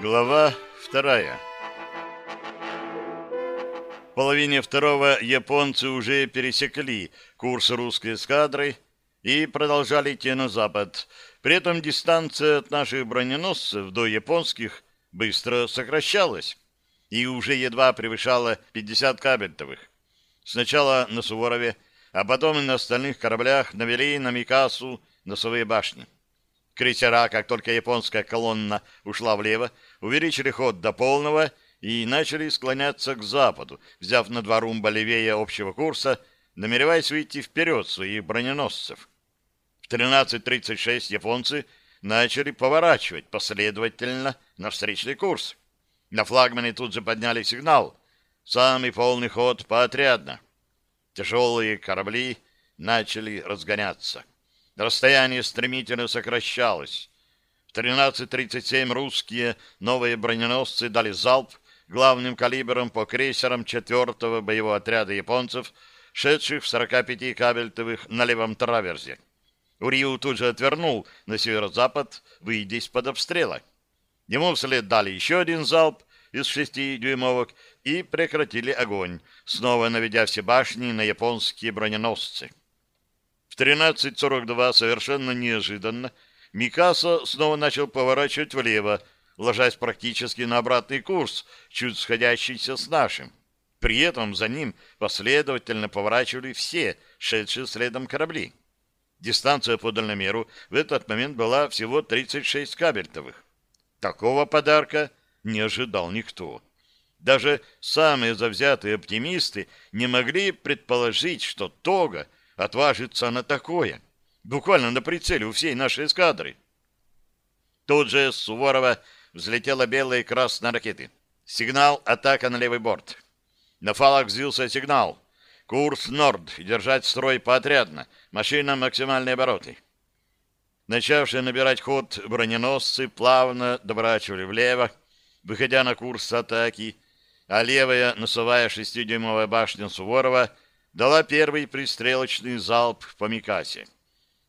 Глава вторая В половине второго японцы уже пересекли курс русской эскадры и продолжали идти на запад. При этом дистанция от наших броненосцев до японских быстро сокращалась и уже едва превышала 50 кабельтовых. Сначала на Суворове, а потом и на остальных кораблях навели на Микасу носовые башни. Крейсера, как только японская колонна ушла влево, увеличили ход до полного и начали склоняться к западу, взяв на два румба левее общего курса, намереваясь выйти вперед своих броненосцев. В 13.36 японцы начали поворачивать последовательно на встречный курс. На флагмане тут же подняли сигнал. Самый полный ход поотрядно. Тяжелые корабли начали разгоняться. Расстояние стремительно сокращалось. В 13.37 русские новые броненосцы дали залп главным калибром по крейсерам 4-го боевого отряда японцев, шедших в 45 кабельтовых на левом траверзе. Уриу тут же отвернул на северо-запад, выйдя из-под обстрела. Ему вслед дали еще один залп из шести дюймовок и прекратили огонь, снова наведя все башни на японские броненосцы. 13.42 совершенно неожиданно Микаса снова начал поворачивать влево, ложась практически на обратный курс, чуть сходящийся с нашим. При этом за ним последовательно поворачивали все шедшие следом корабли. Дистанция по дальномеру в этот момент была всего 36 кабельтовых. Такого подарка не ожидал никто. Даже самые завзятые оптимисты не могли предположить, что Тога отважится на такое. Буквально на прицеле у всей нашей эскадры. Тут же с Суворова взлетела белая и красная ракеты. Сигнал «Атака на левый борт». На фалах взвился сигнал. Курс Норд. Держать строй поотрядно. Машина максимальные обороты. Начавшие набирать ход броненосцы плавно доворачивали влево, выходя на курс атаки, а левая носовая шестидюймовая башня Суворова — дала первый пристрелочный залп по Микасе.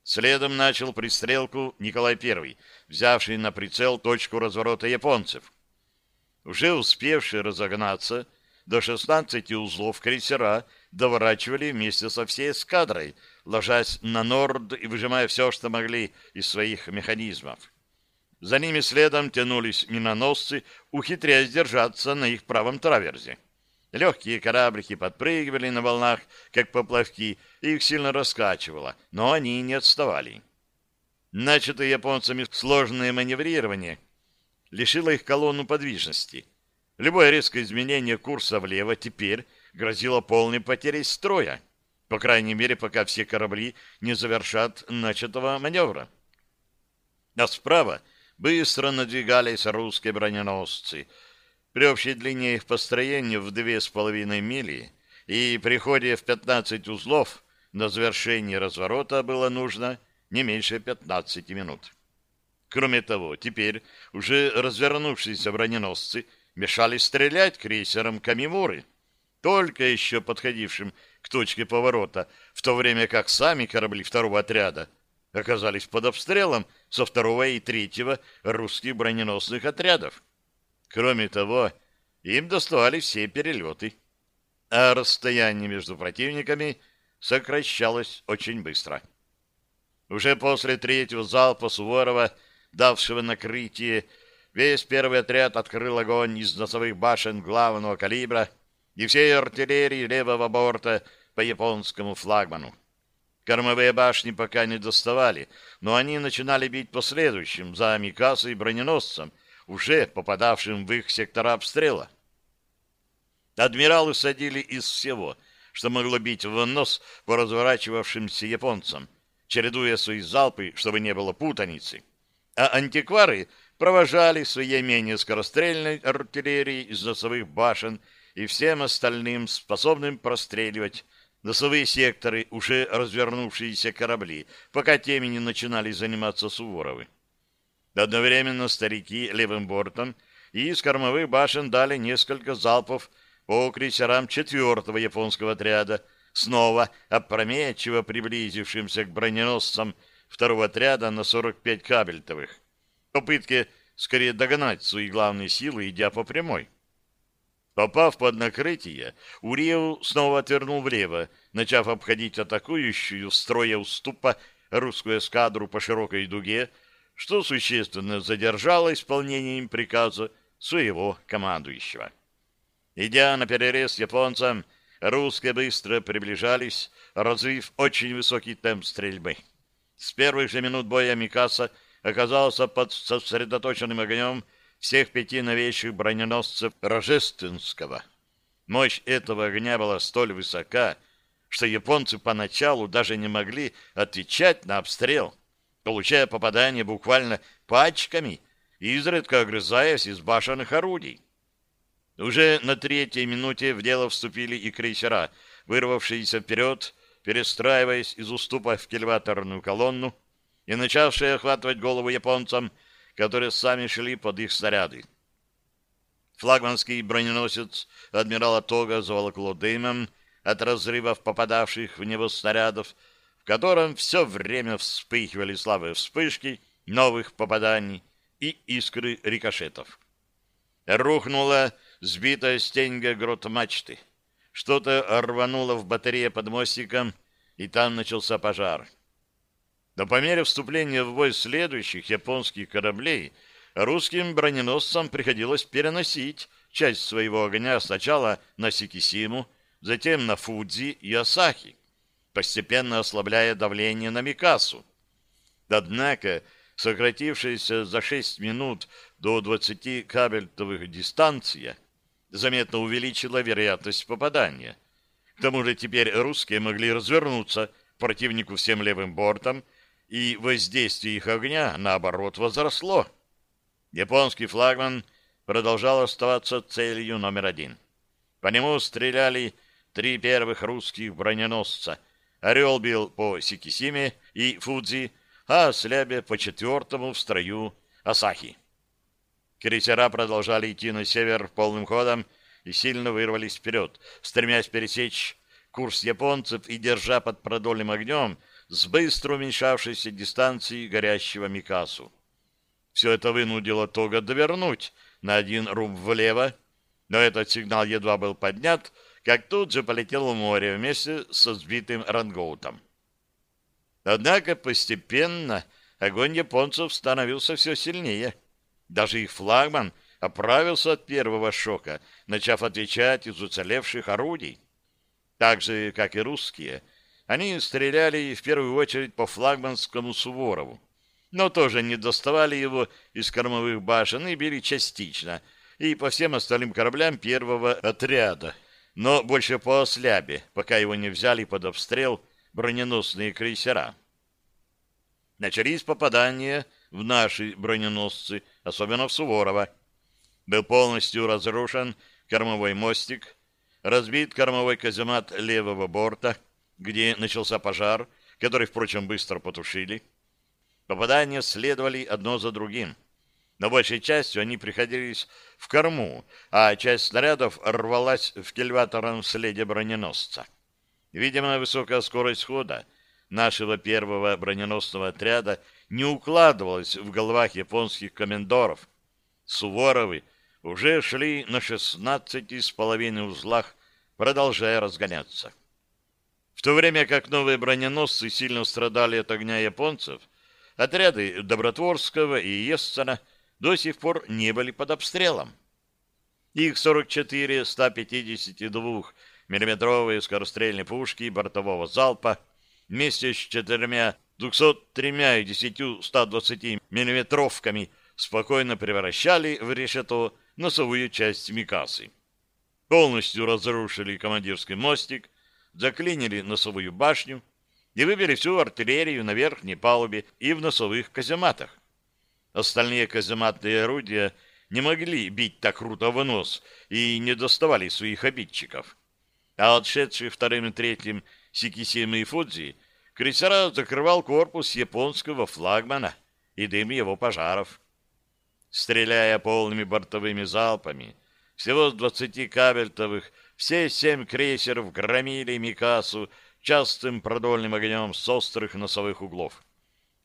Следом начал пристрелку Николай I, взявший на прицел точку разворота японцев. Уже успевшие разогнаться, до 16 узлов крейсера доворачивали вместе со всей эскадрой, ложась на норд и выжимая все, что могли из своих механизмов. За ними следом тянулись миноносцы, ухитряясь держаться на их правом траверзе. Легкие кораблики подпрыгивали на волнах, как поплавки, и их сильно раскачивало, но они не отставали. Начатое японцами сложное маневрирование лишило их колонну подвижности. Любое резкое изменение курса влево теперь грозило полной потерей строя, по крайней мере, пока все корабли не завершат начатого маневра. А справа быстро надвигались русские броненосцы — при общей длине их построения в две с половиной мили и при ходе в 15 узлов на завершение разворота было нужно не меньше 15 минут. Кроме того, теперь уже развернувшиеся броненосцы мешали стрелять крейсером Камимуры, только еще подходившим к точке поворота, в то время как сами корабли второго отряда оказались под обстрелом со второго и третьего русских броненосных отрядов. Кроме того, им доставали все перелеты, а расстояние между противниками сокращалось очень быстро. Уже после третьего залпа Суворова, давшего накрытие, весь первый отряд открыл огонь из носовых башен главного калибра и всей артиллерии левого борта по японскому флагману. Кормовые башни пока не доставали, но они начинали бить последующим за Микасой и броненосцем, уже попадавшим в их сектора обстрела. Адмиралы садили из всего, что могло бить в нос по разворачивавшимся японцам, чередуя свои залпы, чтобы не было путаницы. А антиквары провожали своей менее скорострельной артиллерии из носовых башен и всем остальным, способным простреливать носовые секторы, уже развернувшиеся корабли, пока теми не начинали заниматься Суворовы. Одновременно старики левым бортом и из кормовых башен дали несколько залпов по крейсерам четвертого японского отряда, снова опрометчиво приблизившимся к броненосцам второго отряда на 45 кабельтовых. Попытки скорее догнать свои главные силы, идя по прямой. Попав под накрытие, Уриев снова отвернул влево, начав обходить атакующую строя уступа русскую эскадру по широкой дуге, что существенно задержало исполнение им приказа своего командующего. Идя на перерез японцам, русские быстро приближались, развив очень высокий темп стрельбы. С первых же минут боя Микаса оказался под сосредоточенным огнем всех пяти новейших броненосцев Рожественского. Мощь этого огня была столь высока, что японцы поначалу даже не могли отвечать на обстрел, получая попадания буквально пачками, изредка огрызаясь из башенных орудий. Уже на третьей минуте в дело вступили и крейсера, вырвавшиеся вперед, перестраиваясь из уступа в кильваторную колонну и начавшие охватывать голову японцам, которые сами шли под их снаряды. Флагманский броненосец адмирала Тога заволокло дымом от разрывов попадавших в него снарядов, котором все время вспыхивали слабые вспышки новых попаданий и искры рикошетов. Рухнула сбитая стеньга грот мачты. Что-то рвануло в батарее под мостиком, и там начался пожар. Но по мере вступления в бой следующих японских кораблей русским броненосцам приходилось переносить часть своего огня сначала на Сикисиму, затем на Фудзи и Асахи, постепенно ослабляя давление на Микасу. Однако, сократившаяся за 6 минут до 20 кабельтовых дистанция заметно увеличила вероятность попадания. К тому же теперь русские могли развернуться противнику всем левым бортом и воздействие их огня, наоборот, возросло. Японский флагман продолжал оставаться целью номер один. По нему стреляли три первых русских броненосца. «Орел» бил по Сикисиме и Фудзи, а Слябе по четвертому в строю Асахи. Крейсера продолжали идти на север полным ходом и сильно вырвались вперед, стремясь пересечь курс японцев и держа под продольным огнем с быстро уменьшавшейся дистанции горящего Микасу. Все это вынудило Тога довернуть на один руб влево, но этот сигнал едва был поднят, как тут же полетел в море вместе со сбитым рангоутом. Однако постепенно огонь японцев становился все сильнее. Даже их флагман оправился от первого шока, начав отвечать из уцелевших орудий. Так же, как и русские, они стреляли в первую очередь по флагманскому Суворову, но тоже не доставали его из кормовых башен и били частично, и по всем остальным кораблям первого отряда, но больше по ослябе, пока его не взяли под обстрел броненосные крейсера. Начались попадания в наши броненосцы, особенно в Суворова. Был полностью разрушен кормовой мостик, разбит кормовой каземат левого борта — где начался пожар, который, впрочем, быстро потушили. Попадания следовали одно за другим. Но большей частью они приходились в корму, а часть снарядов рвалась в кельваторном следе броненосца. Видимо, высокая скорость хода нашего первого броненосного отряда не укладывалась в головах японских комендоров. Суворовы уже шли на шестнадцати с половиной узлах, продолжая разгоняться. В то время как новые броненосцы сильно страдали от огня японцев, отряды Добротворского и Ессена до сих пор не были под обстрелом. Их 44 152 миллиметровые скорострельные пушки бортового залпа вместе с четырьмя 203 и 10 120 миллиметровками спокойно превращали в решето носовую часть Микасы. Полностью разрушили командирский мостик, заклинили носовую башню и вывели всю артиллерию на верхней палубе и в носовых казематах. Остальные казематные орудия не могли бить так круто в нос и не доставали своих обидчиков. А отшедший вторым и третьим Сикисимы и Фудзи крейсера закрывал корпус японского флагмана и дым его пожаров. Стреляя полными бортовыми залпами, всего с двадцати кабельтовых все семь крейсеров громили Микасу частым продольным огнем с острых носовых углов.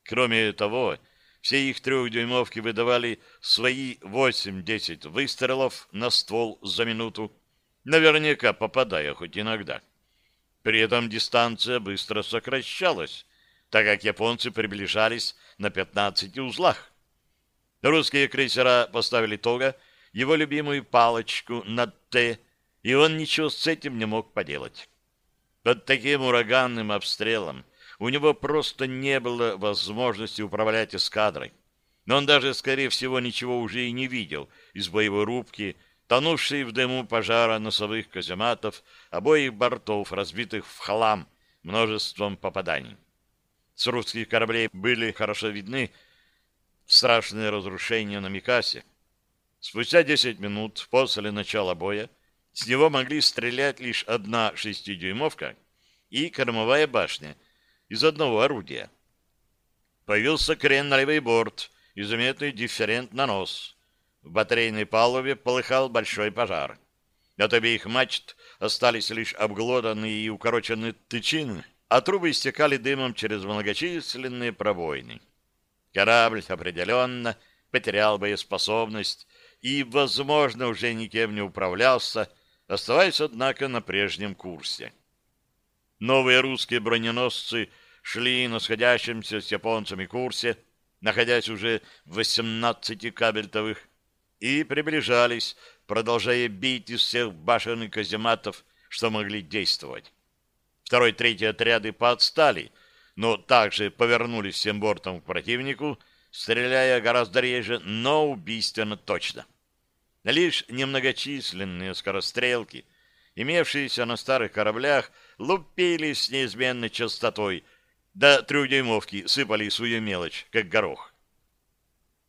Кроме того, Все их трехдюймовки выдавали свои 8-10 выстрелов на ствол за минуту, наверняка попадая хоть иногда. При этом дистанция быстро сокращалась, так как японцы приближались на 15 узлах. Русские крейсера поставили Тога его любимую палочку на «Т», и он ничего с этим не мог поделать. Под таким ураганным обстрелом у него просто не было возможности управлять эскадрой. Но он даже, скорее всего, ничего уже и не видел из боевой рубки, тонувшей в дыму пожара носовых казематов обоих бортов, разбитых в хлам множеством попаданий. С русских кораблей были хорошо видны страшные разрушения на Микасе. Спустя 10 минут после начала боя с него могли стрелять лишь одна шестидюймовка и кормовая башня из одного орудия. Появился крен на левый борт и заметный дифферент на нос. В батарейной палубе полыхал большой пожар. От обеих мачт остались лишь обглоданные и укороченные тычины, а трубы истекали дымом через многочисленные пробоины. Корабль определенно потерял боеспособность и, возможно, уже никем не управлялся, оставаясь, однако, на прежнем курсе. Новые русские броненосцы шли на сходящемся с японцами курсе, находясь уже в 18 кабельтовых, и приближались, продолжая бить из всех башен и казематов, что могли действовать. Второй, третий отряды поотстали, но также повернулись всем бортом к противнику, стреляя гораздо реже, но убийственно точно. Лишь немногочисленные скорострелки, имевшиеся на старых кораблях, лупили с неизменной частотой, до трехдюймовки сыпали свою мелочь, как горох.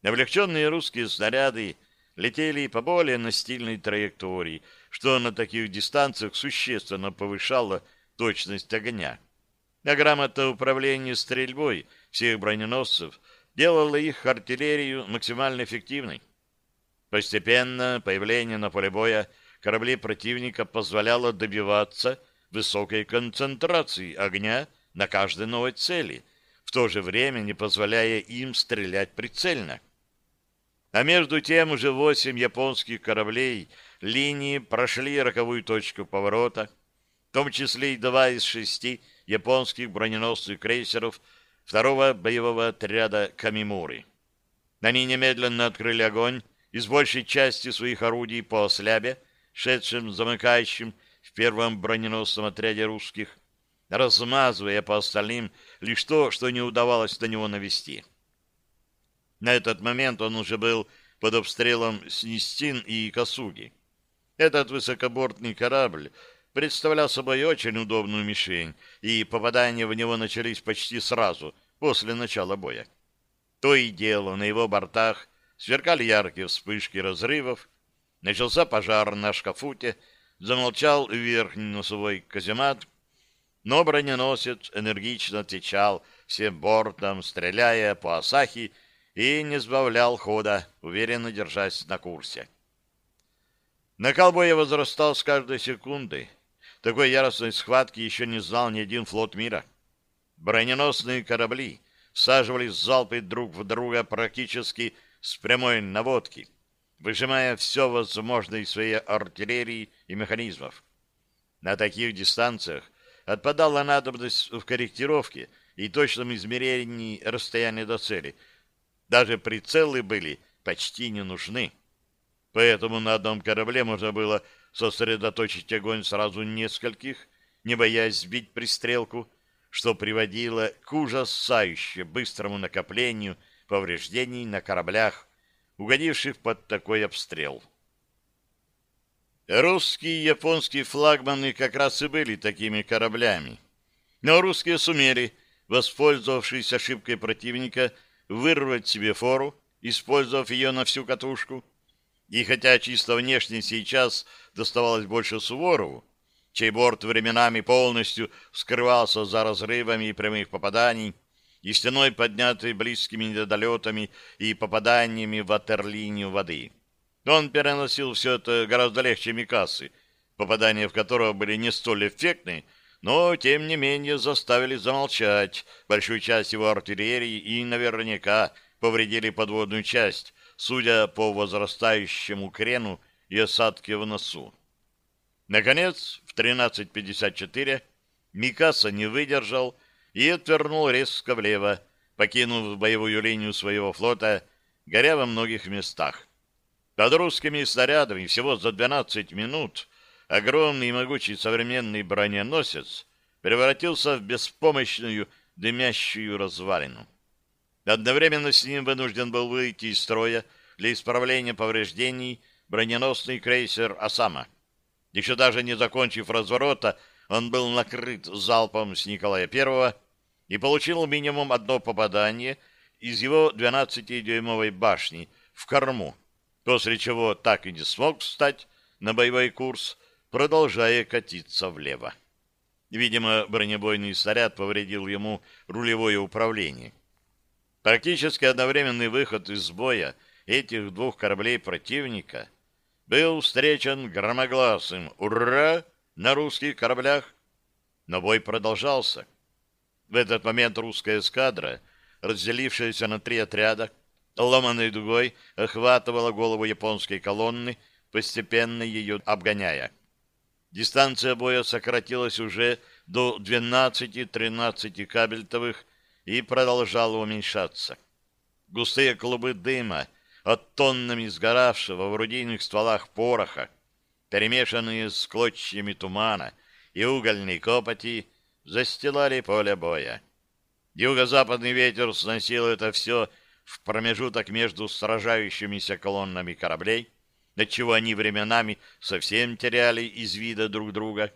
Облегченные русские снаряды летели по более настильной траектории, что на таких дистанциях существенно повышало точность огня. А грамота управления стрельбой всех броненосцев делала их артиллерию максимально эффективной. Постепенно появление на поле боя кораблей противника позволяло добиваться высокой концентрации огня на каждой новой цели, в то же время не позволяя им стрелять прицельно. А между тем уже восемь японских кораблей линии прошли роковую точку поворота, в том числе и два из шести японских броненосцев крейсеров второго боевого отряда Камимуры. Они немедленно открыли огонь из большей части своих орудий по ослябе, шедшим замыкающим в первом броненосном отряде русских, размазывая по остальным лишь то, что не удавалось до него навести. На этот момент он уже был под обстрелом Снистин и Косуги. Этот высокобортный корабль представлял собой очень удобную мишень, и попадания в него начались почти сразу, после начала боя. То и дело, на его бортах сверкали яркие вспышки разрывов, начался пожар на шкафуте, замолчал верхний носовой каземат, но броненосец энергично отвечал всем бортом, стреляя по Асахи и не сбавлял хода, уверенно держась на курсе. Накал боя возрастал с каждой секундой. Такой яростной схватки еще не знал ни один флот мира. Броненосные корабли всаживались залпы друг в друга практически с прямой наводки, выжимая все возможное из своей артиллерии и механизмов. На таких дистанциях отпадала надобность в корректировке и точном измерении расстояния до цели. Даже прицелы были почти не нужны. Поэтому на одном корабле можно было сосредоточить огонь сразу нескольких, не боясь сбить пристрелку, что приводило к ужасающе быстрому накоплению повреждений на кораблях, угодивших под такой обстрел. Русские и японские флагманы как раз и были такими кораблями. Но русские сумели, воспользовавшись ошибкой противника, вырвать себе фору, использовав ее на всю катушку. И хотя чисто внешне сейчас доставалось больше Суворову, чей борт временами полностью скрывался за разрывами прямых попаданий, и стеной, поднятой близкими недолетами и попаданиями в ватерлинию воды. Он переносил все это гораздо легче Микасы, попадания в которого были не столь эффектны, но, тем не менее, заставили замолчать большую часть его артиллерии и наверняка повредили подводную часть, судя по возрастающему крену и осадке в носу. Наконец, в 13.54 Микаса не выдержал и отвернул резко влево, покинув боевую линию своего флота, горя во многих местах. Под русскими снарядами всего за 12 минут огромный и могучий современный броненосец превратился в беспомощную дымящую развалину. Одновременно с ним вынужден был выйти из строя для исправления повреждений броненосный крейсер «Осама». Еще даже не закончив разворота, он был накрыт залпом с Николая I и получил минимум одно попадание из его 12-дюймовой башни в корму, после чего так и не смог встать на боевой курс, продолжая катиться влево. Видимо, бронебойный снаряд повредил ему рулевое управление. Практически одновременный выход из боя этих двух кораблей противника был встречен громогласным «Ура!» на русских кораблях, но бой продолжался. В этот момент русская эскадра, разделившаяся на три отряда, ломаной дугой охватывала голову японской колонны, постепенно ее обгоняя. Дистанция боя сократилась уже до 12-13 кабельтовых и продолжала уменьшаться. Густые клубы дыма от тоннами сгоравшего в орудийных стволах пороха, перемешанные с клочьями тумана и угольной копоти, застилали поле боя. Юго-западный ветер сносил это все в промежуток между сражающимися колоннами кораблей, отчего они временами совсем теряли из вида друг друга.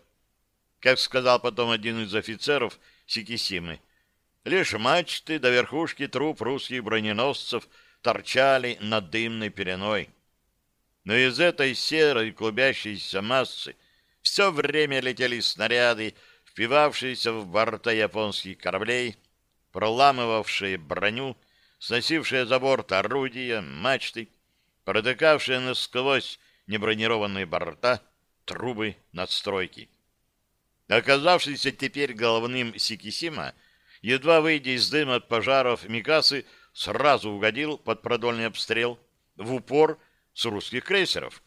Как сказал потом один из офицеров Сикисимы, Лишь мачты до верхушки труп русских броненосцев торчали над дымной пеленой. Но из этой серой клубящейся массы все время летели снаряды, впивавшиеся в борта японских кораблей, проламывавшие броню, сносившие за борт орудия, мачты, протыкавшие насквозь небронированные борта, трубы надстройки. Оказавшийся теперь головным Сикисима, едва выйдя из дыма от пожаров, Микасы сразу угодил под продольный обстрел в упор с русских крейсеров.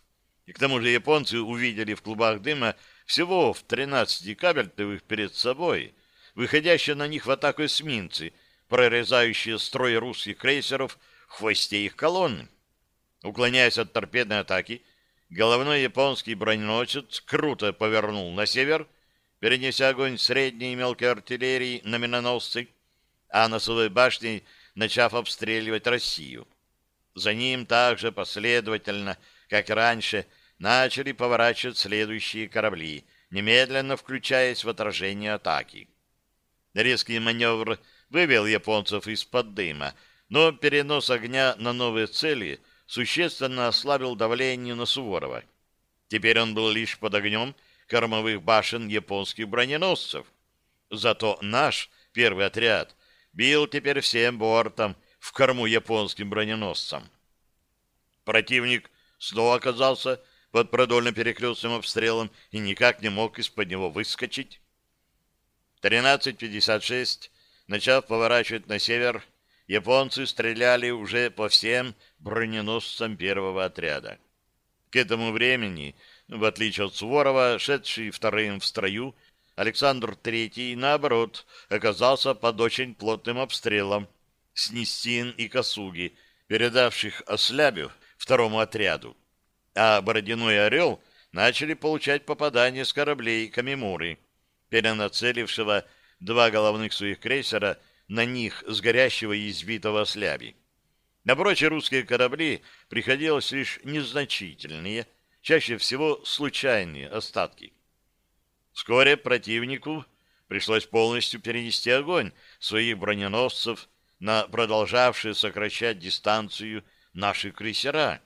И к тому же японцы увидели в клубах дыма всего в 13 кабельтовых перед собой, выходящие на них в атаку эсминцы, прорезающие строй русских крейсеров в хвосте их колонны. Уклоняясь от торпедной атаки, головной японский броненосец круто повернул на север перенеся огонь средней и мелкой артиллерии на миноносцы, а носовой башней начав обстреливать Россию. За ним также последовательно, как и раньше, начали поворачивать следующие корабли, немедленно включаясь в отражение атаки. Резкий маневр вывел японцев из-под дыма, но перенос огня на новые цели существенно ослабил давление на Суворова. Теперь он был лишь под огнем кормовых башен японских броненосцев. Зато наш первый отряд бил теперь всем бортом в корму японским броненосцам. Противник снова оказался под продольно-перекрестным обстрелом и никак не мог из-под него выскочить. 13.56, начав поворачивать на север, японцы стреляли уже по всем броненосцам первого отряда. К этому времени в отличие от Суворова, шедший вторым в строю, Александр III, наоборот, оказался под очень плотным обстрелом с Нистин и Косуги, передавших Ослябю второму отряду. А Бородиной Орел начали получать попадания с кораблей Камимуры, перенацелившего два головных своих крейсера на них с горящего и избитого Осляби. На прочие русские корабли приходилось лишь незначительные, чаще всего случайные остатки. Вскоре противнику пришлось полностью перенести огонь своих броненосцев на продолжавшие сокращать дистанцию наши крейсера,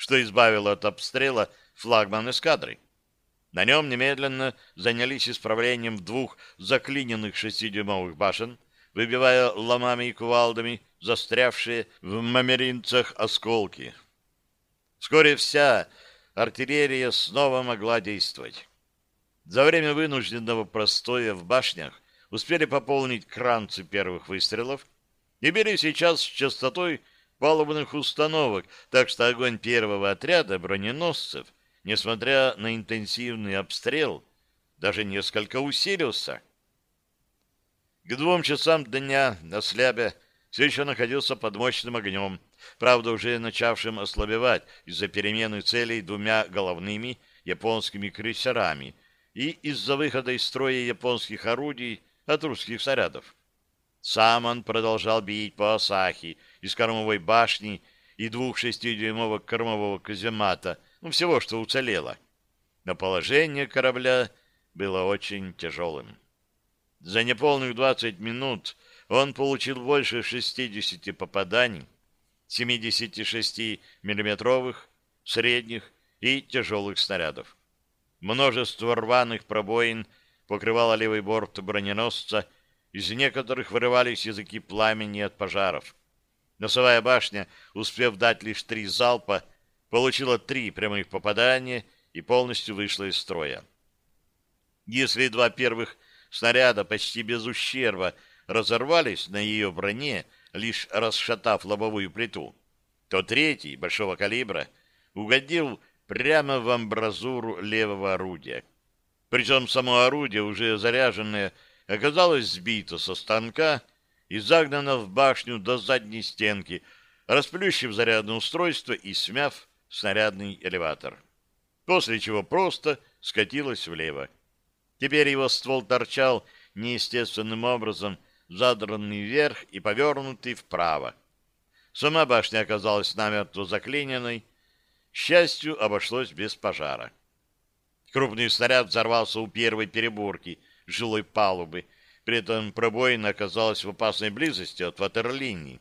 что избавило от обстрела флагман эскадры. На нем немедленно занялись исправлением двух заклиненных шестидюймовых башен, выбивая ломами и кувалдами застрявшие в мамеринцах осколки. Вскоре вся артиллерия снова могла действовать. За время вынужденного простоя в башнях успели пополнить кранцы первых выстрелов, и били сейчас с частотой палубных установок, так что огонь первого отряда броненосцев, несмотря на интенсивный обстрел, даже несколько усилился. К двум часам дня на слябе все еще находился под мощным огнем, правда, уже начавшим ослабевать из-за перемены целей двумя головными японскими крейсерами и из-за выхода из строя японских орудий от русских снарядов. Сам он продолжал бить по Асахи из кормовой башни и двух шестидюймовок кормового каземата, ну, всего, что уцелело. Но положение корабля было очень тяжелым. За неполных 20 минут он получил больше 60 попаданий, 76 миллиметровых, средних и тяжелых снарядов. Множество рваных пробоин покрывало левый борт броненосца, из некоторых вырывались языки пламени от пожаров. Носовая башня, успев дать лишь три залпа, получила три прямых попадания и полностью вышла из строя. Если два первых снаряда почти без ущерба разорвались на ее броне, лишь расшатав лобовую плиту, то третий, большого калибра, угодил прямо в амбразуру левого орудия. Причем само орудие, уже заряженное, оказалось сбито со станка и загнано в башню до задней стенки, расплющив зарядное устройство и смяв снарядный элеватор. После чего просто скатилось влево. Теперь его ствол торчал неестественным образом, задранный вверх и повернутый вправо. Сама башня оказалась намертво заклиненной. К счастью, обошлось без пожара. Крупный снаряд взорвался у первой переборки жилой палубы. При этом пробоина оказалась в опасной близости от ватерлинии.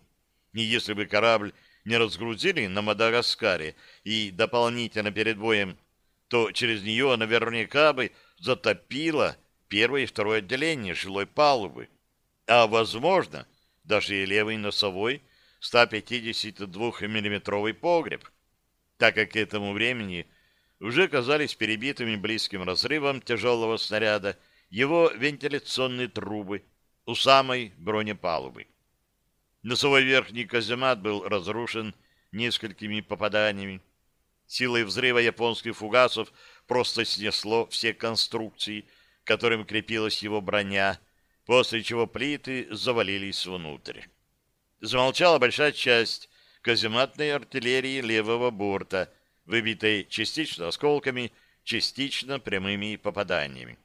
И если бы корабль не разгрузили на Мадагаскаре и дополнительно перед боем, то через нее наверняка бы затопило первое и второе отделение жилой палубы, а, возможно, даже и левый носовой 152 миллиметровый погреб, так как к этому времени уже казались перебитыми близким разрывом тяжелого снаряда его вентиляционные трубы у самой бронепалубы. Носовой верхний каземат был разрушен несколькими попаданиями. Силой взрыва японских фугасов просто снесло все конструкции, к которым крепилась его броня, после чего плиты завалились внутрь. Замолчала большая часть казематной артиллерии левого борта, выбитой частично осколками, частично прямыми попаданиями.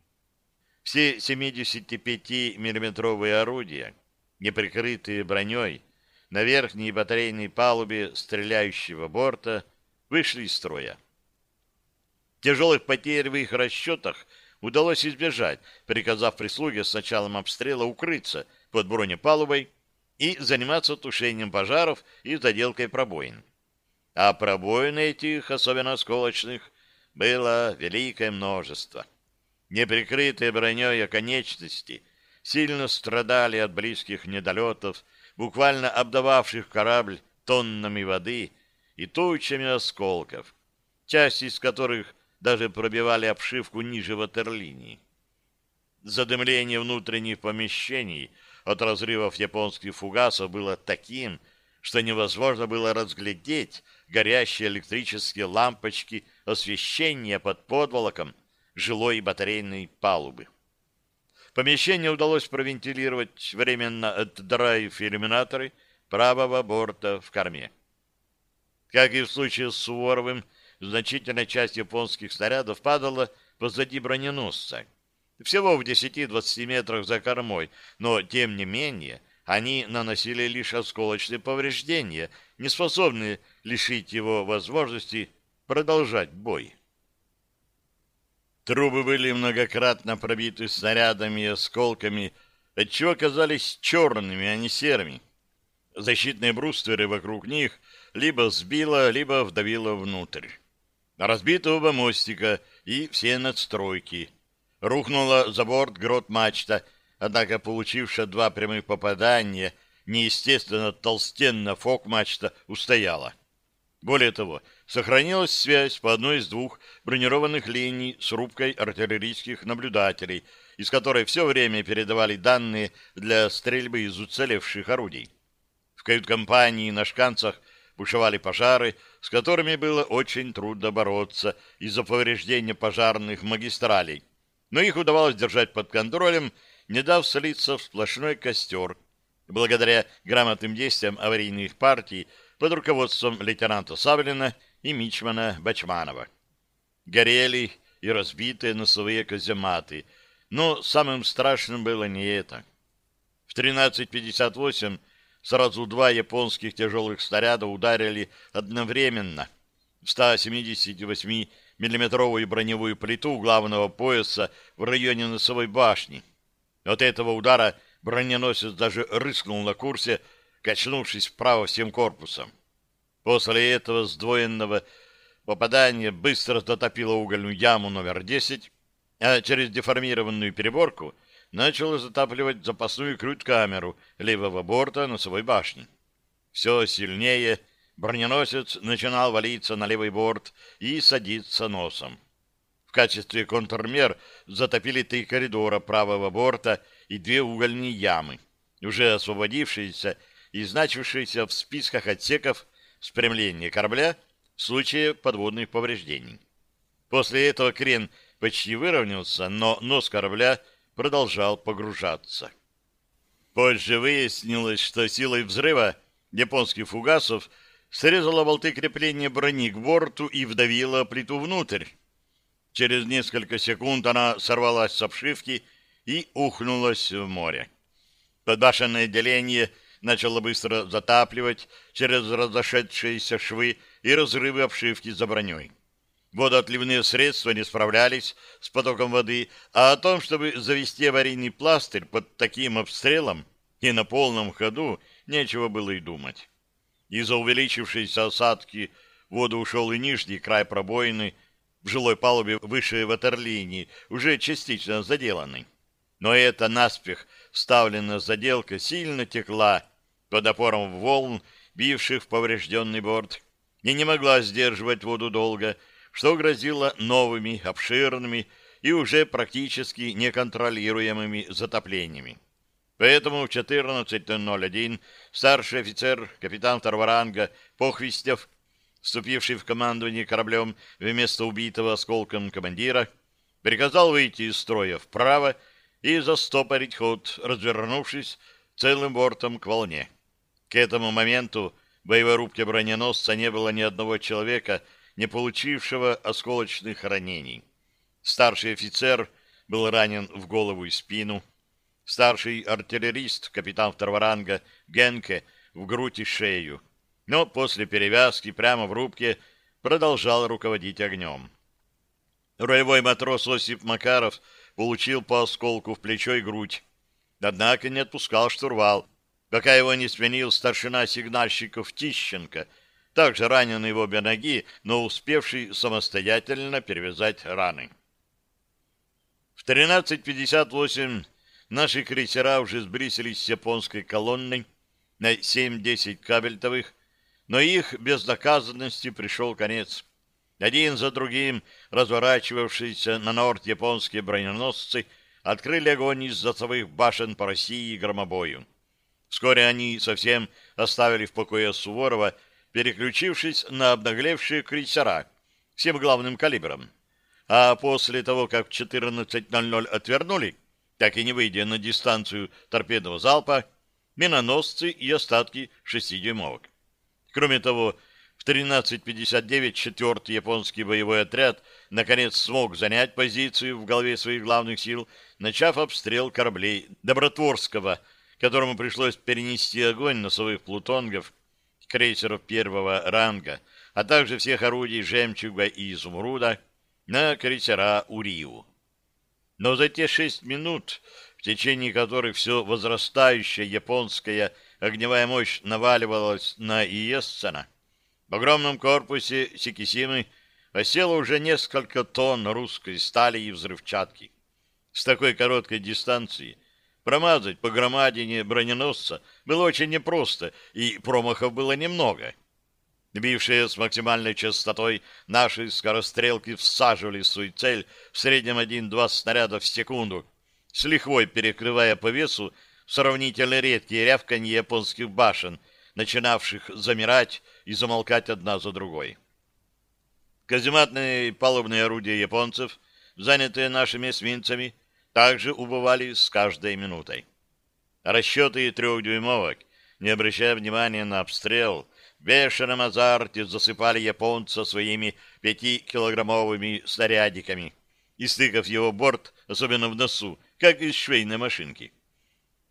Все 75-миллиметровые орудия, не прикрытые броней, на верхней батарейной палубе стреляющего борта вышли из строя. Тяжелых потерь в их расчетах удалось избежать, приказав прислуге с началом обстрела укрыться под бронепалубой и заниматься тушением пожаров и заделкой пробоин. А пробоин этих, особенно осколочных, было великое множество. Неприкрытые броней оконечности сильно страдали от близких недолетов, буквально обдававших корабль тоннами воды и тучами осколков, часть из которых даже пробивали обшивку ниже ватерлинии. Задымление внутренних помещений от разрывов японских фугасов было таким, что невозможно было разглядеть горящие электрические лампочки освещения под подволоком жилой батарейной палубы. Помещение удалось провентилировать временно от драйв-иллюминаторы правого борта в корме. Как и в случае с Суворовым, значительная часть японских снарядов падала позади броненосца. Всего в 10-20 метрах за кормой, но, тем не менее, они наносили лишь осколочные повреждения, не способные лишить его возможности продолжать бой. Трубы были многократно пробиты снарядами и осколками, отчего казались черными, а не серыми. Защитные брустверы вокруг них либо сбило, либо вдавило внутрь. Разбиты оба мостика и все надстройки. Рухнула за борт грот-мачта, однако получившая два прямых попадания, неестественно толстенно фок-мачта устояла. Более того, сохранилась связь по одной из двух бронированных линий с рубкой артиллерийских наблюдателей, из которой все время передавали данные для стрельбы из уцелевших орудий. кают-компании на шканцах бушевали пожары, с которыми было очень трудно бороться из-за повреждения пожарных магистралей, но их удавалось держать под контролем, не дав слиться в сплошной костер, благодаря грамотным действиям аварийных партий под руководством лейтенанта Савлина и мичмана Бачманова. Горели и разбитые носовые казематы, но самым страшным было не это. В 13.58 сразу два японских тяжелых снаряда ударили одновременно в 178 миллиметровую броневую плиту главного пояса в районе носовой башни. От этого удара броненосец даже рыскнул на курсе, качнувшись вправо всем корпусом. После этого сдвоенного попадания быстро затопило угольную яму номер 10, а через деформированную переборку начало затапливать запасную крют-камеру левого борта носовой башни. Все сильнее броненосец начинал валиться на левый борт и садиться носом. В качестве контрмер затопили три коридора правого борта и две угольные ямы, уже освободившиеся и значившиеся в списках отсеков спрямления корабля в случае подводных повреждений. После этого крен почти выровнялся, но нос корабля продолжал погружаться. Позже выяснилось, что силой взрыва японских фугасов срезала болты крепления брони к борту и вдавила плиту внутрь. Через несколько секунд она сорвалась с обшивки и ухнулась в море. Подбашенное деление начало быстро затапливать через разошедшиеся швы и разрывы обшивки за броней. Водоотливные средства не справлялись с потоком воды, а о том, чтобы завести аварийный пластырь под таким обстрелом и на полном ходу, нечего было и думать. Из-за увеличившейся осадки воду ушел и нижний край пробоины в жилой палубе выше ватерлинии, уже частично заделанный. Но эта наспех вставленная заделка сильно текла под опором волн, бивших в поврежденный борт, и не могла сдерживать воду долго, что грозило новыми, обширными и уже практически неконтролируемыми затоплениями. Поэтому в 14.01 старший офицер, капитан второго ранга Похвистев, вступивший в командование кораблем вместо убитого осколком командира, приказал выйти из строя вправо и застопорить ход, развернувшись целым бортом к волне. К этому моменту в боевой рубке броненосца не было ни одного человека, не получившего осколочных ранений. Старший офицер был ранен в голову и спину. Старший артиллерист, капитан второго ранга Генке, в грудь и шею. Но после перевязки прямо в рубке продолжал руководить огнем. Роевой матрос Осип Макаров получил по осколку в плечо и грудь. Однако не отпускал штурвал, пока его не сменил старшина сигнальщиков Тищенко — также раненый в обе ноги, но успевший самостоятельно перевязать раны. В 13.58 наши крейсера уже сбрисились с японской колонной на 7-10 кабельтовых, но их бездоказанности пришел конец. Один за другим разворачивавшиеся на норд японские броненосцы открыли огонь из зацовых башен по России громобою. Вскоре они совсем оставили в покое Суворова переключившись на обнаглевшие крейсера всем главным калибром. А после того, как в 14.00 отвернули, так и не выйдя на дистанцию торпедного залпа, миноносцы и остатки шестидюймовок. Кроме того, в 13.59 четвертый японский боевой отряд наконец смог занять позицию в голове своих главных сил, начав обстрел кораблей Добротворского, которому пришлось перенести огонь носовых плутонгов крейсеров первого ранга, а также всех орудий «Жемчуга» и «Изумруда» на крейсера «Уриу». Но за те шесть минут, в течение которых все возрастающая японская огневая мощь наваливалась на Иессена, в огромном корпусе Сикисимы осело уже несколько тонн русской стали и взрывчатки. С такой короткой дистанции Промазать по громадине броненосца было очень непросто, и промахов было немного. Бившие с максимальной частотой наши скорострелки всаживали в свою цель в среднем один-два снаряда в секунду, с лихвой перекрывая по весу сравнительно редкие рявканье японских башен, начинавших замирать и замолкать одна за другой. Казематные палубные орудия японцев, занятые нашими эсминцами, также убывали с каждой минутой. Расчеты трехдюймовок, не обращая внимания на обстрел, в бешеном азарте засыпали японца своими пятикилограммовыми снарядиками, истыкав его борт, особенно в носу, как из швейной машинки.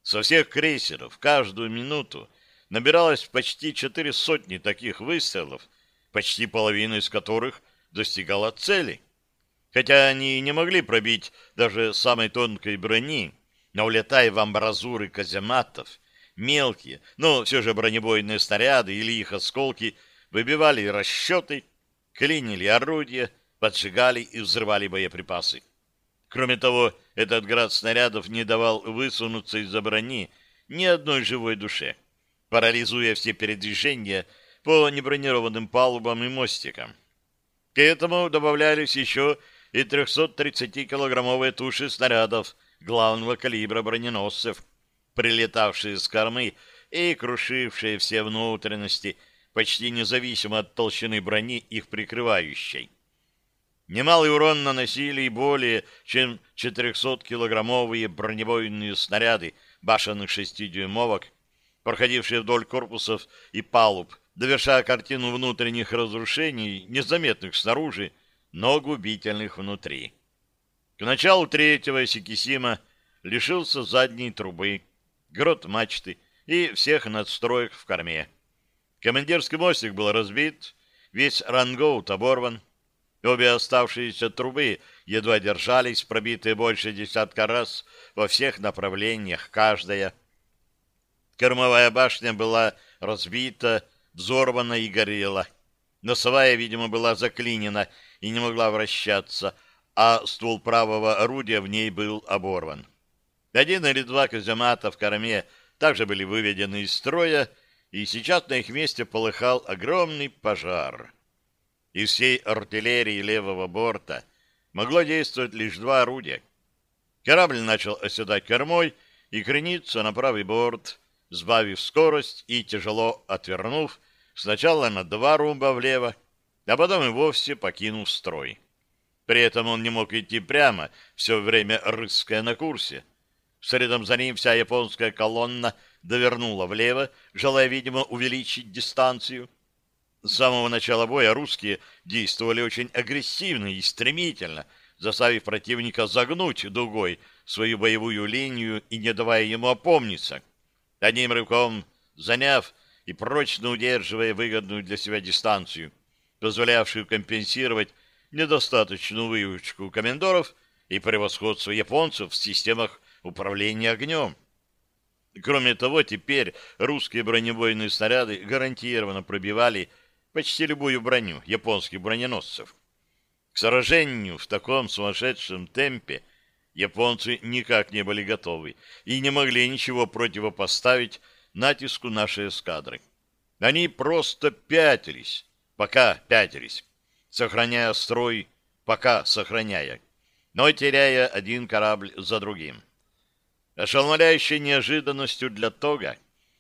Со всех крейсеров каждую минуту набиралось почти четыре сотни таких выстрелов, почти половина из которых достигала цели. Хотя они не могли пробить даже самой тонкой брони, но улетая в амбразуры казематов, мелкие, но все же бронебойные снаряды или их осколки выбивали расчеты, клинили орудия, поджигали и взрывали боеприпасы. Кроме того, этот град снарядов не давал высунуться из-за брони ни одной живой душе, парализуя все передвижения по небронированным палубам и мостикам. К этому добавлялись еще и 330-килограммовые туши снарядов главного калибра броненосцев, прилетавшие с кормы и крушившие все внутренности, почти независимо от толщины брони их прикрывающей. Немалый урон наносили и более чем 400-килограммовые бронебойные снаряды башенных шестидюймовок, проходившие вдоль корпусов и палуб, довершая картину внутренних разрушений, незаметных снаружи, но губительных внутри. К началу третьего Сикисима лишился задней трубы, грот мачты и всех надстроек в корме. Командирский мостик был разбит, весь рангоут оборван, обе оставшиеся трубы едва держались, пробитые больше десятка раз во всех направлениях, каждая. Кормовая башня была разбита, взорвана и горела. Носовая, видимо, была заклинена и не могла вращаться, а ствол правого орудия в ней был оборван. Один или два каземата в корме также были выведены из строя, и сейчас на их месте полыхал огромный пожар. Из всей артиллерии левого борта могло действовать лишь два орудия. Корабль начал оседать кормой и крениться на правый борт, сбавив скорость и тяжело отвернув сначала на два румба влево, а потом и вовсе покинул строй. При этом он не мог идти прямо, все время рыская на курсе. Следом за ним вся японская колонна довернула влево, желая, видимо, увеличить дистанцию. С самого начала боя русские действовали очень агрессивно и стремительно, заставив противника загнуть дугой свою боевую линию и не давая ему опомниться. Одним рывком заняв и прочно удерживая выгодную для себя дистанцию, позволявшую компенсировать недостаточную выучку комендоров и превосходство японцев в системах управления огнем. Кроме того, теперь русские бронебойные снаряды гарантированно пробивали почти любую броню японских броненосцев. К сражению в таком сумасшедшем темпе японцы никак не были готовы и не могли ничего противопоставить натиску нашей эскадры. Они просто пятились, пока пятились, сохраняя строй, пока сохраняя, но теряя один корабль за другим. Ошеломляющей неожиданностью для Тога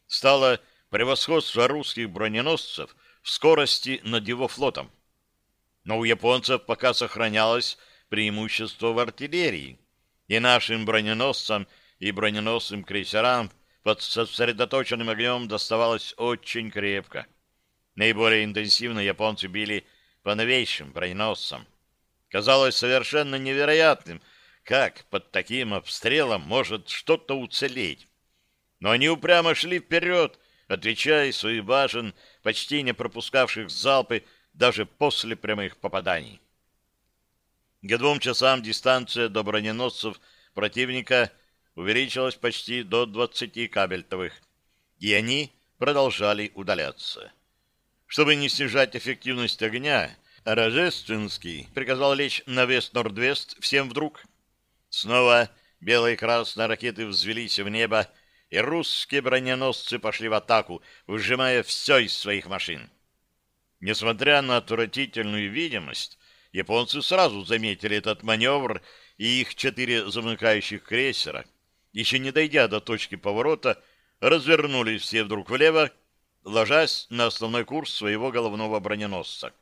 стало превосходство русских броненосцев в скорости над его флотом. Но у японцев пока сохранялось преимущество в артиллерии, и нашим броненосцам и броненосным крейсерам под сосредоточенным огнем доставалось очень крепко. Наиболее интенсивно японцы били по новейшим броненосцам. Казалось совершенно невероятным, как под таким обстрелом может что-то уцелеть. Но они упрямо шли вперед, отвечая из своих башен, почти не пропускавших залпы даже после прямых попаданий. К двум часам дистанция до броненосцев противника увеличилась почти до 20 кабельтовых, и они продолжали удаляться. Чтобы не снижать эффективность огня, Рожественский приказал лечь на вест-норд-вест всем вдруг. Снова белые и красные ракеты взвелись в небо, и русские броненосцы пошли в атаку, выжимая все из своих машин. Несмотря на отвратительную видимость, японцы сразу заметили этот маневр, и их четыре замыкающих крейсера, еще не дойдя до точки поворота, развернулись все вдруг влево ложась на основной курс своего головного броненосца.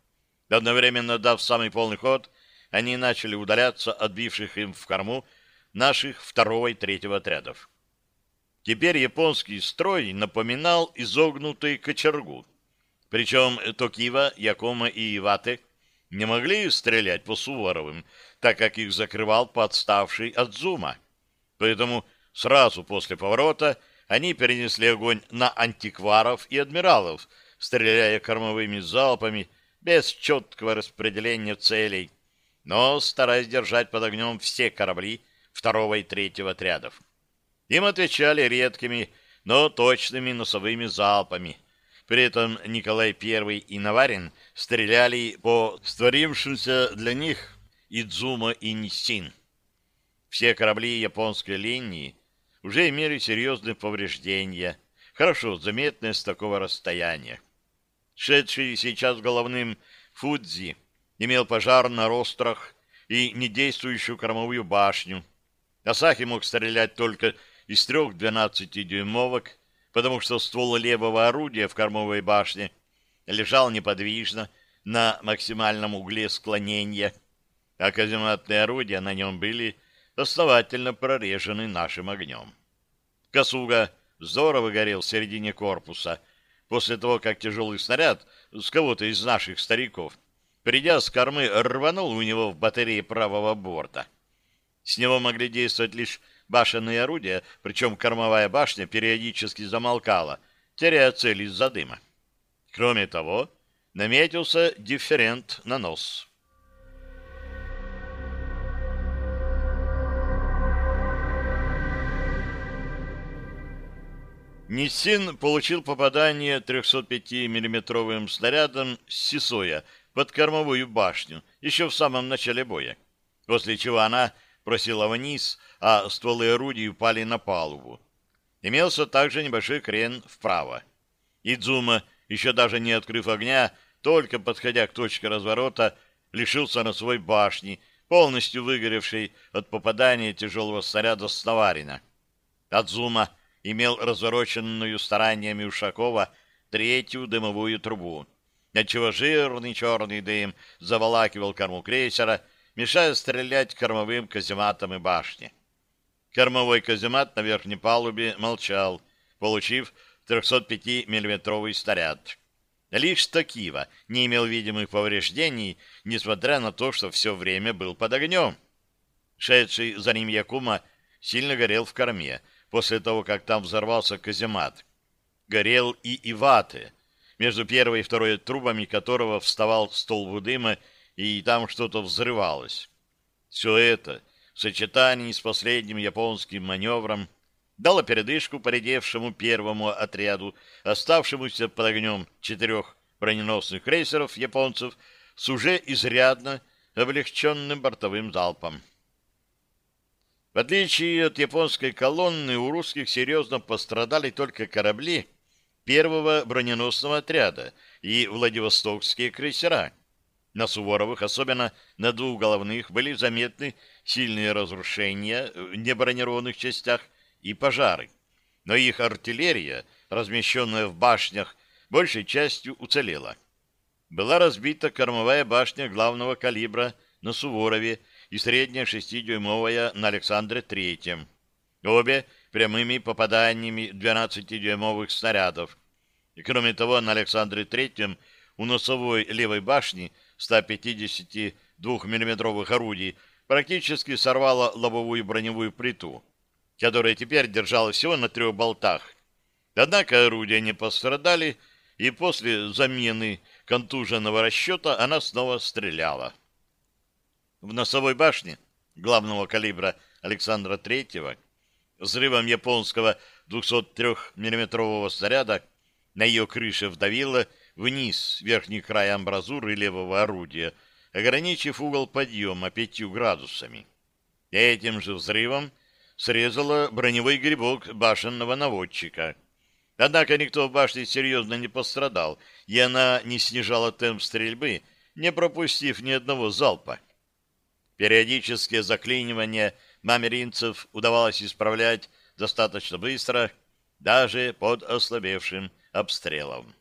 Одновременно дав самый полный ход, они начали удаляться от бивших им в корму наших второго и третьего отрядов. Теперь японский строй напоминал изогнутый кочергу. Причем Токива, Якома и Иваты не могли стрелять по Суворовым, так как их закрывал подставший от зума. Поэтому сразу после поворота они перенесли огонь на антикваров и адмиралов, стреляя кормовыми залпами без четкого распределения целей, но стараясь держать под огнем все корабли второго и третьего отрядов. Им отвечали редкими, но точными носовыми залпами. При этом Николай I и Наварин стреляли по створившимся для них Идзума и Ниссин. Все корабли японской линии уже имели серьезные повреждения, хорошо заметные с такого расстояния. Шедший сейчас головным Фудзи имел пожар на рострах и недействующую кормовую башню. Асахи мог стрелять только из трех 12-дюймовок, потому что ствол левого орудия в кормовой башне лежал неподвижно на максимальном угле склонения, а казематные орудия на нем были основательно прорежены нашим огнем. Косуга здорово горел в середине корпуса после того, как тяжелый снаряд с кого-то из наших стариков, придя с кормы, рванул у него в батарее правого борта. С него могли действовать лишь башенные орудия, причем кормовая башня периодически замолкала, теряя цель из-за дыма. Кроме того, наметился дифферент на нос. Ниссин получил попадание 305 миллиметровым снарядом с Сисоя под кормовую башню еще в самом начале боя, после чего она просела вниз, а стволы орудий упали на палубу. Имелся также небольшой крен вправо. Идзума, еще даже не открыв огня, только подходя к точке разворота, лишился на свой башни, полностью выгоревшей от попадания тяжелого снаряда с Наварина. Адзума имел развороченную стараниями Ушакова третью дымовую трубу, отчего жирный черный дым заволакивал корму крейсера, мешая стрелять кормовым казематом и башне. Кормовой каземат на верхней палубе молчал, получив 305 миллиметровый снаряд. Лишь Токива не имел видимых повреждений, несмотря на то, что все время был под огнем. Шедший за ним Якума сильно горел в корме, после того, как там взорвался каземат. Горел и Иваты, между первой и второй трубами которого вставал столб дыма и там что-то взрывалось. Все это в сочетании с последним японским маневром дало передышку поредевшему первому отряду, оставшемуся под огнем четырех броненосных крейсеров японцев с уже изрядно облегченным бортовым залпом. В отличие от японской колонны, у русских серьезно пострадали только корабли первого броненосного отряда и Владивостокские крейсера. На Суворовых, особенно на двух головных, были заметны сильные разрушения в небронированных частях и пожары. Но их артиллерия, размещенная в башнях, большей частью уцелела. Была разбита кормовая башня главного калибра на Суворове и средняя шестидюймовая на Александре Третьем. Обе прямыми попаданиями 12-дюймовых снарядов. И кроме того, на Александре Третьем у носовой левой башни 152 миллиметровых орудий практически сорвала лобовую броневую плиту, которая теперь держалась всего на трех болтах. Однако орудия не пострадали, и после замены контуженного расчета она снова стреляла. В носовой башне главного калибра Александра Третьего взрывом японского 203 миллиметрового снаряда на ее крыше вдавило вниз верхний край амбразуры левого орудия, ограничив угол подъема пятью градусами. Этим же взрывом срезала броневой грибок башенного наводчика. Однако никто в башне серьезно не пострадал, и она не снижала темп стрельбы, не пропустив ни одного залпа. Периодические заклинивания мамеринцев удавалось исправлять достаточно быстро, даже под ослабевшим обстрелом.